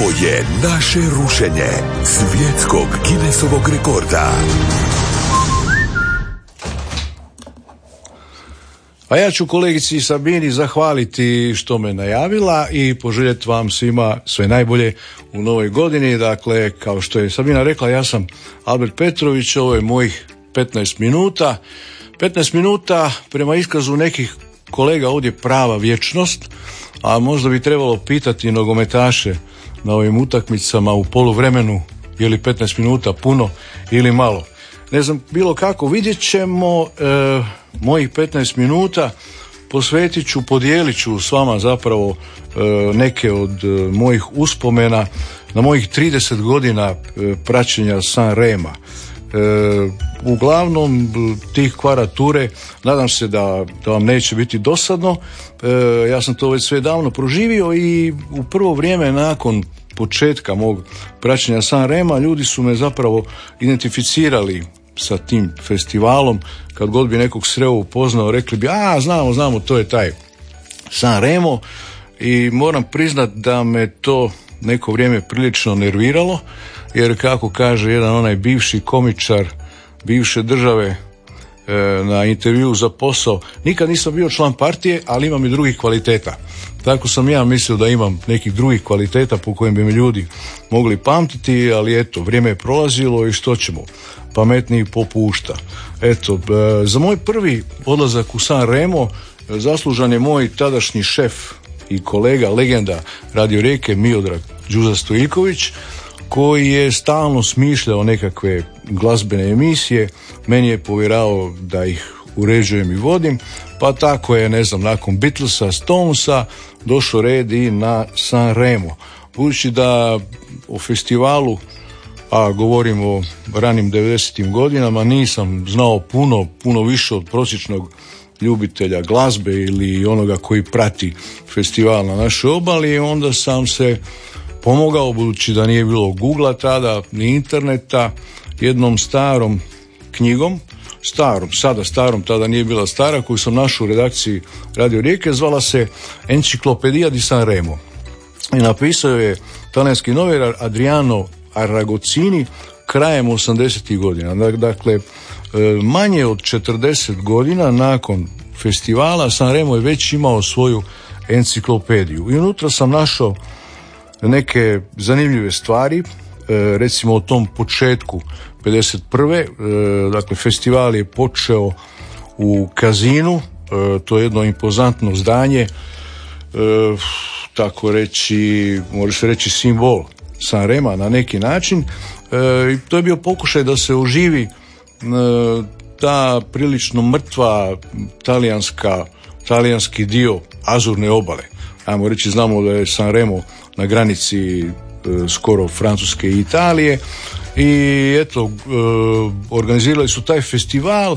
Ovo je naše rušenje svjetskog Guinnessovog rekorda. A ja ću kolegici Sabini zahvaliti što me najavila i poželjeti vam svima sve najbolje u novoj godini. Dakle, kao što je Sabina rekla, ja sam Albert Petrović, ovo je mojih 15 minuta. 15 minuta prema iskazu nekih kolega ovdje prava vječnost, a možda bi trebalo pitati nogometaše na ovim utakmicama u poluvremenu je li 15 minuta puno ili malo. Ne znam, bilo kako, vidjet ćemo e, mojih 15 minuta posvetit ću, podijelit ću s vama zapravo e, neke od e, mojih uspomena na mojih 30 godina praćenja San Rema. Uglavnom tih kvarature nadam se da, da vam neće biti dosadno. Ja sam to već sve davno proživio i u prvo vrijeme nakon početka mog praćenja San Rema ljudi su me zapravo identificirali sa tim festivalom, kad god bi nekog sreo upoznao, rekli bi, a znamo, znamo, to je taj San Remo. I moram priznat da me to neko vrijeme prilično nerviralo, jer kako kaže jedan onaj bivši komičar bivše države e, na intervju za posao, nikad nisam bio član partije, ali imam i drugih kvaliteta. Tako sam ja mislio da imam nekih drugih kvaliteta po kojim bi me ljudi mogli pamtiti, ali eto, vrijeme je prolazilo i što ćemo pametniji popušta. Eto, e, za moj prvi odlazak u San Remo e, zaslužan je moj tadašnji šef i kolega, legenda Radio Rijeke, Miodrag Đuza Stojiković, koji je stalno smišljao nekakve glazbene emisije, meni je povjerao da ih uređujem i vodim, pa tako je, ne znam, nakon Beatlesa, Stonesa, došao red i na San Remo. Budući da o festivalu a govorim o ranim 90. godinama, nisam znao puno, puno više od prosječnog ljubitelja glazbe ili onoga koji prati festival na našoj obali onda sam se pomogao, budući da nije bilo Google tada, ni interneta, jednom starom knjigom, starom, sada starom, tada nije bila stara, koju sam našao u redakciji Radio Rijeke, zvala se Enciklopedija di San Remo. I napisao je talijanski novinar Adriano Aragocini krajem 80. godina. Dakle, e, manje od 40 godina nakon festivala Remo je već imao svoju enciklopediju. I unutra sam našao neke zanimljive stvari, e, recimo o tom početku 51. E, dakle, festival je počeo u Kazinu, to je jedno impozantno zdanje, tako reći, može se reći simbol Rema na neki način e, i to je bio pokušaj da se oživi e, ta prilično mrtva talijanska talijanski dio Azurne obale. Ajmo reći, znamo da je Remo na granici e, skoro Francuske i Italije i eto, organizirali su taj festival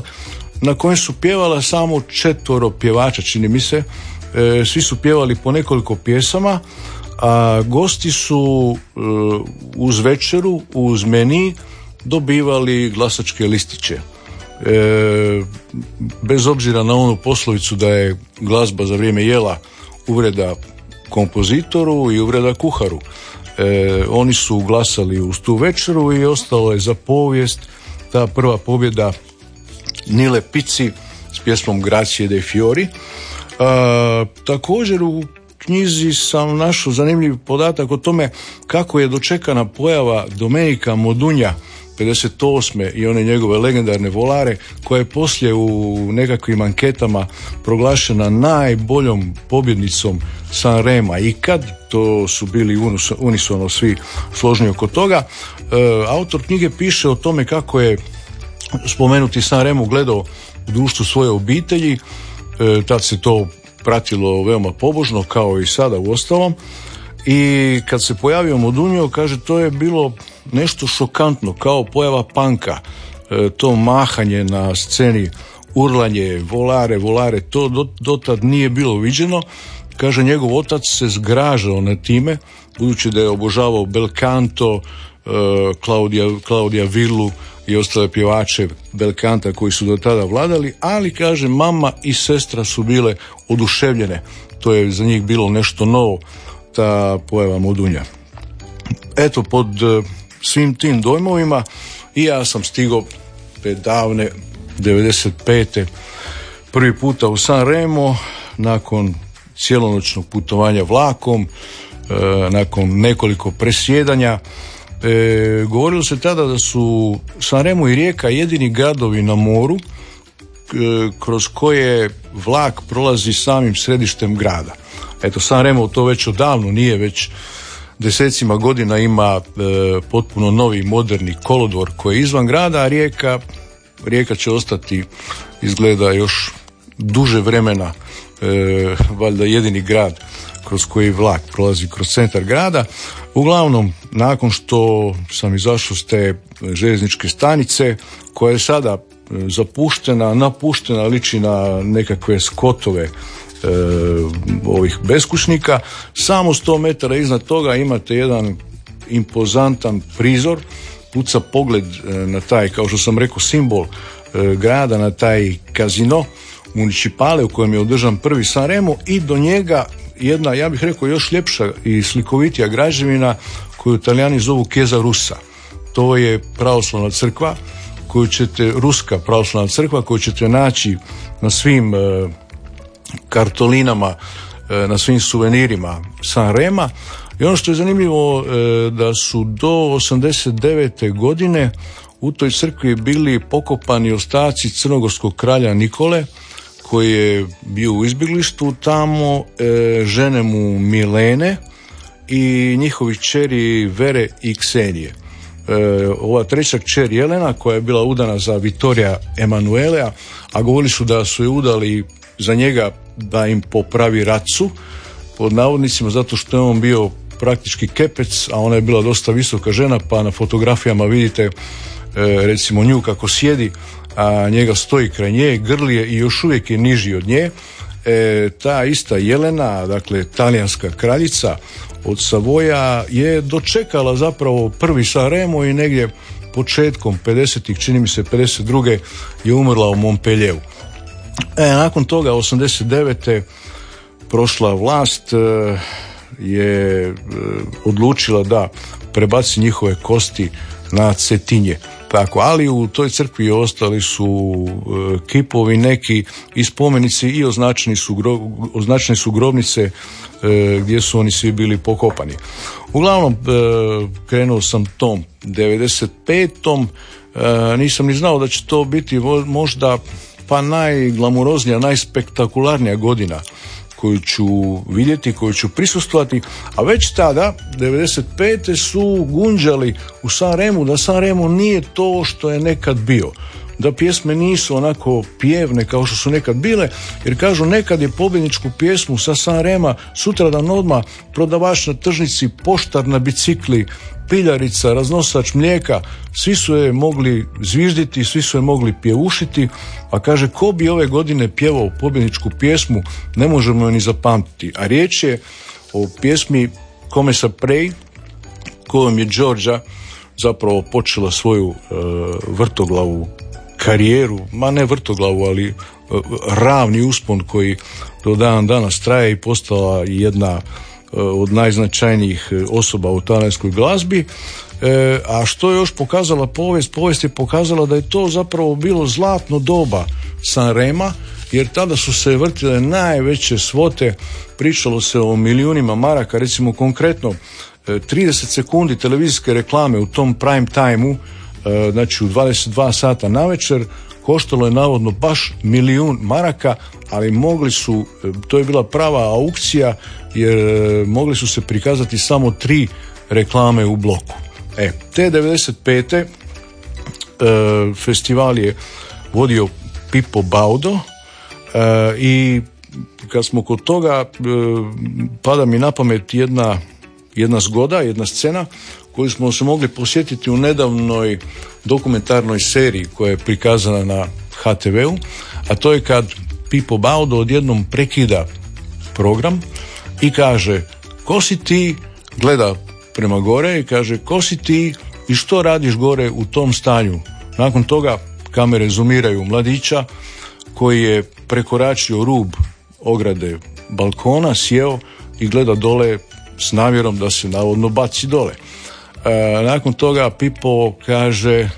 na kojem su pjevala samo četvoro pjevača, čini mi se. Svi su pjevali po nekoliko pjesama, a gosti su e, uz večeru, uz meni dobivali glasačke listiće. E, bez obzira na onu poslovicu da je glazba za vrijeme jela uvreda kompozitoru i uvreda kuharu. E, oni su glasali uz tu večeru i ostalo je za povijest ta prva pobjeda Nile Pici s pjesmom Grazie dei Fiori. također u knjizi sam našao zanimljiv podatak o tome kako je dočekana pojava Domenika Modunja 58. i one njegove legendarne volare koja je poslije u nekakvim anketama proglašena najboljom pobjednicom San Rema i kad to su bili unisono svi složni oko toga. E, autor knjige piše o tome kako je spomenuti San Remo gledao u društvu svoje obitelji, e, tad se to pratilo veoma pobožno kao i sada u ostalom i kad se pojavio Modunio kaže to je bilo nešto šokantno kao pojava panka. E, to mahanje na sceni urlanje, volare, volare to do, dotad nije bilo viđeno. Kaže njegov otac se zgražao na time budući da je obožavao Belcanto e, Klaudija Villu i ostale pjevače Belkanta koji su do tada vladali, ali kaže mama i sestra su bile oduševljene. To je za njih bilo nešto novo, ta pojava Modunja. eto, pod e, svim tim dojmovima i ja sam stigao te davne 95. prvi puta u San Remo nakon cijelonoćnog putovanja vlakom, e, nakon nekoliko presjedanja. E, govorilo se tada da su San Remo i Rijeka jedini gradovi na moru kroz koje vlak prolazi samim središtem grada. Eto, San Remo to već odavno nije, već desecima godina ima e, potpuno novi moderni kolodvor koji je izvan grada, a Rijeka, Rijeka će ostati izgleda još duže vremena e, valjda jedini grad kroz koji vlak prolazi kroz centar grada. Uglavnom, nakon što sam izašao s te željezničke stanice, koja je sada e, zapuštena, napuštena, liči na nekakve skotove E, ovih beskućnika. Samo 100 metara iznad toga imate jedan impozantan prizor, puca pogled e, na taj, kao što sam rekao, simbol e, grada, na taj kazino municipale u kojem je održan prvi Sanremo i do njega jedna, ja bih rekao, još ljepša i slikovitija građevina koju italijani zovu Keza Rusa. To je pravoslavna crkva koju ćete, ruska pravoslavna crkva koju ćete naći na svim kartolinama, e, na svim suvenirima San Rema. I ono što je zanimljivo e, da su do 89. godine u toj crkvi bili pokopani ostaci crnogorskog kralja Nikole koji je bio u izbjeglištu tamo, e, žene mu Milene i njihovi čeri Vere i Ksenije. ova treća kćer Jelena koja je bila udana za Vitorija Emanuelea, a govorili su da su je udali za njega da im popravi racu, pod navodnicima zato što je on bio praktički kepec, a ona je bila dosta visoka žena, pa na fotografijama vidite e, recimo nju kako sjedi, a njega stoji kraj nje, grlije i još uvijek je niži od nje. E, ta ista Jelena, dakle talijanska kraljica od Savoja je dočekala zapravo prvi Remo i negdje početkom 50-ih, čini mi se 52. je umrla u Montpellieru. E, nakon toga 89. prošla vlast e, je e, odlučila da prebaci njihove kosti na Cetinje. Tako, ali u toj crkvi ostali su e, kipovi neki i spomenici i označeni su, označene su grobnice gdje su oni svi bili pokopani. Uglavnom, krenuo sam tom 95. Nisam ni znao da će to biti možda pa najglamuroznija, najspektakularnija godina koju ću vidjeti, koju ću prisustvovati, a već tada, 95. su gunđali u San Remu da San Remo nije to što je nekad bio da pjesme nisu onako pjevne kao što su nekad bile, jer kažu nekad je pobjedničku pjesmu sa San Rema sutradan odmah prodavač na tržnici, poštar na bicikli, piljarica, raznosač mlijeka, svi su je mogli zvižditi, svi su je mogli pjevušiti, a kaže ko bi ove godine pjevao pobjedničku pjesmu, ne možemo je ni zapamtiti. A riječ je o pjesmi Kome sa prej, kojom je Đorđa zapravo počela svoju e, vrtoglavu karijeru, ma ne vrtoglavu, ali e, ravni uspon koji do dan danas traje i postala jedna e, od najznačajnijih e, osoba u talijanskoj glazbi. a što je još pokazala povijest? Povijest je pokazala da je to zapravo bilo zlatno doba San Rema, jer tada su se vrtile najveće svote, pričalo se o milijunima maraka, recimo konkretno 30 sekundi televizijske reklame u tom prime timeu znači u 22 sata na večer koštalo je navodno baš milijun maraka, ali mogli su, e, to je bila prava aukcija jer e, mogli su se prikazati samo tri reklame u bloku. E, te 95. festival je vodio Pipo Baudo i kad smo kod toga pada mi na pamet jedna, jedna zgoda, jedna scena koju smo se mogli posjetiti u nedavnoj dokumentarnoj seriji koja je prikazana na HTV-u, a to je kad Pipo Baudo odjednom prekida program i kaže ko si ti, gleda prema gore i kaže ko si ti i što radiš gore u tom stanju. Nakon toga kamere zoomiraju mladića koji je prekoračio rub ograde balkona, sjeo i gleda dole s namjerom da se navodno baci dole. Nakon toga Pipo kaže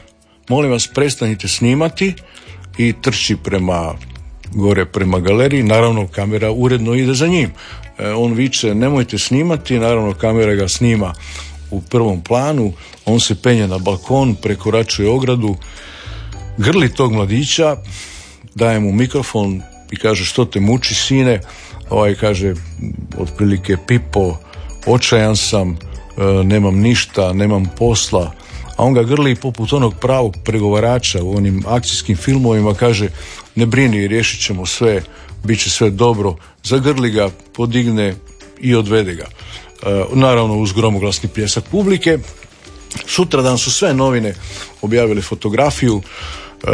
molim vas prestanite snimati. I trči prema gore prema galeriji, naravno kamera uredno ide za njim. E, on viče nemojte snimati, naravno kamera ga snima u prvom planu, on se penje na balkon, prekoračuje ogradu, grli tog mladića, daje mu mikrofon i kaže što te muči sine, ovaj kaže otprilike Pipo, očajan sam, e, nemam ništa, nemam posla, a on ga grli poput onog pravog pregovarača u onim akcijskim filmovima, kaže ne brini, riješit ćemo sve, bit će sve dobro, zagrli ga, podigne i odvede ga. E, naravno uz gromoglasni pljesak publike. Sutradan su sve novine objavili fotografiju e,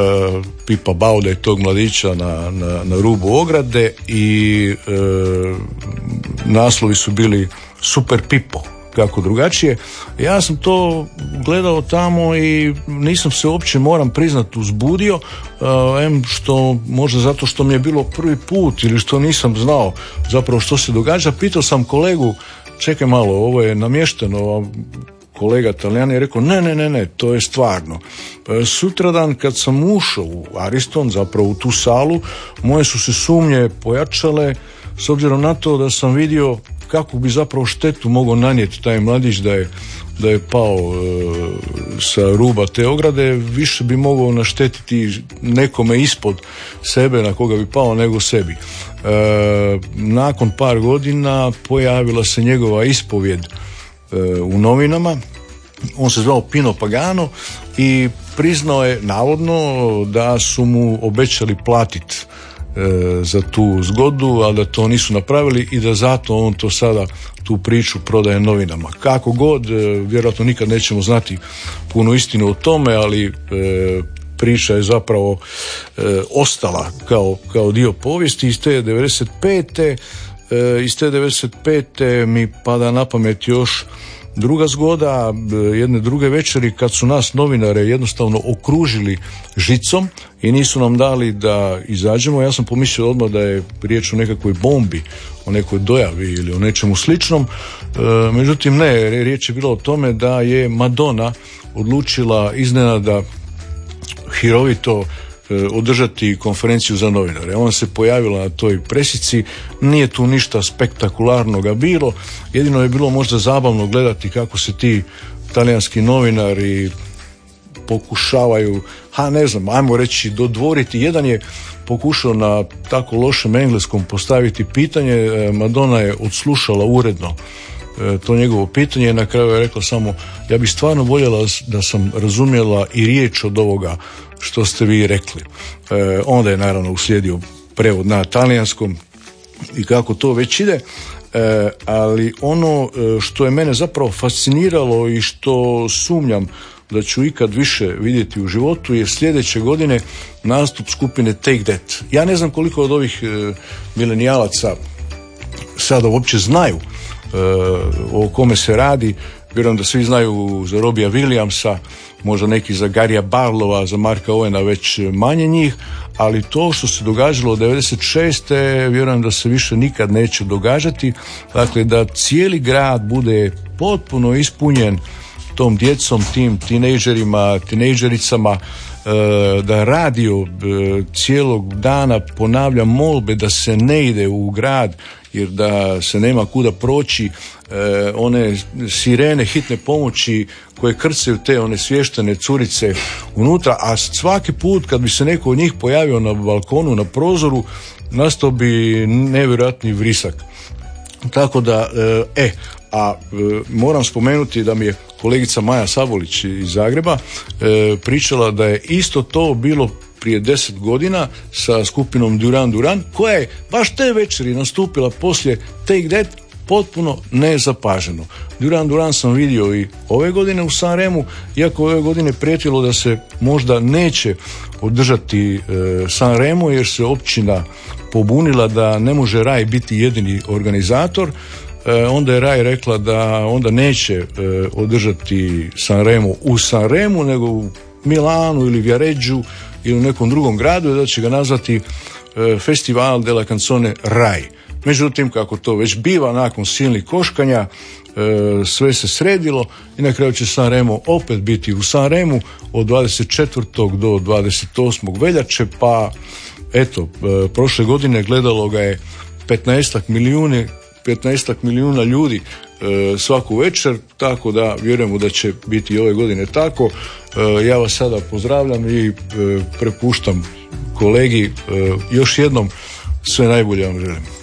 Pipa Bauda i tog mladića na, na, na rubu ograde i e, naslovi su bili Super Pipo kako drugačije. Ja sam to gledao tamo i nisam se uopće, moram priznat, uzbudio, uh, em što možda zato što mi je bilo prvi put ili što nisam znao zapravo što se događa. Pitao sam kolegu, čekaj malo, ovo je namješteno, kolega Talijan je rekao ne, ne, ne, ne, to je stvarno. Pa sutradan kad sam ušao u Ariston, zapravo u tu salu, moje su se sumnje pojačale s obzirom na to da sam vidio kako bi zapravo štetu mogao nanijeti taj mladić da je da je pao e, sa ruba te ograde, više bi mogao naštetiti nekome ispod sebe na koga bi pao nego sebi. E, nakon par godina pojavila se njegova ispovjed e, u novinama, on se zvao Pino Pagano i priznao je navodno da su mu obećali platiti za tu zgodu, ali da to nisu napravili i da zato on to sada tu priču prodaje novinama. Kako god, e, vjerojatno nikad nećemo znati puno istinu o tome, ali e, priča je zapravo ostala kao, kao dio povijesti iz te 95. iz te 95. mi pada na pamet još Druga zgoda, e, jedne druge večeri kad su nas novinare jednostavno okružili žicom i nisu nam dali da izađemo, ja sam pomislio odmah da je riječ o nekakvoj bombi, o nekoj dojavi ili o nečemu sličnom. E, međutim ne, riječ je bilo o tome da je Madonna odlučila iznenada hirovito održati konferenciju za novinare. Ona se pojavila na toj presici, nije tu ništa spektakularnoga bilo, jedino je bilo možda zabavno gledati kako se ti talijanski novinari pokušavaju, ha ne znam, ajmo reći dodvoriti. Jedan je pokušao na tako lošem engleskom postaviti pitanje, e, Madonna je odslušala uredno e, to njegovo pitanje na kraju je rekla samo ja bih stvarno voljela da sam razumjela i riječ od ovoga što ste vi rekli. E, onda je naravno uslijedio prevod na talijanskom i kako to već ide, e, ali ono e, što je mene zapravo fasciniralo i što sumnjam da ću ikad više vidjeti u životu je sljedeće godine nastup skupine Take That. Ja ne znam koliko od ovih e, milenijalaca sada uopće znaju o kome se radi. Vjerujem da svi znaju za Robija Williamsa, možda neki za Garija Barlova, za Marka Owena već manje njih, ali to što se događalo od 96. vjerujem da se više nikad neće događati, dakle da cijeli grad bude potpuno ispunjen tom djecom, tim tinejdžerima, tinejdžericama, e, da radio e, cijelog dana ponavlja molbe da se ne ide u grad jer da se nema kuda proći e, one sirene hitne pomoći koje krcaju te one svještene curice unutra, a svaki put kad bi se neko od njih pojavio na balkonu, na prozoru, nastao bi nevjerojatni vrisak. Tako da, e, e a e, moram spomenuti da mi je kolegica Maja Sabolić iz Zagreba e, pričala da je isto to bilo prije deset godina sa skupinom Duran Duran koja je baš te večeri nastupila poslije Take That potpuno nezapaženo. Duran Duran sam vidio i ove godine u Sanremu, iako ove godine prijetilo da se možda neće održati e, Sanremo jer se općina pobunila da ne može Raj biti jedini organizator, e, onda je Raj rekla da onda neće e, održati Sanremo u Sanremu nego u Milanu ili Vjaređu ili u nekom drugom gradu da će ga nazvati e, Festival della Canzone Raj. Međutim, kako to već biva nakon silnih koškanja, sve se sredilo i na kraju će San Remo opet biti u San Remu od 24. do 28. veljače pa eto, prošle godine gledalo ga je 15 milijuna 15 milijuna ljudi svaku večer, tako da vjerujemo da će biti i ove godine tako. Ja vas sada pozdravljam i prepuštam kolegi još jednom sve najbolje vam želim.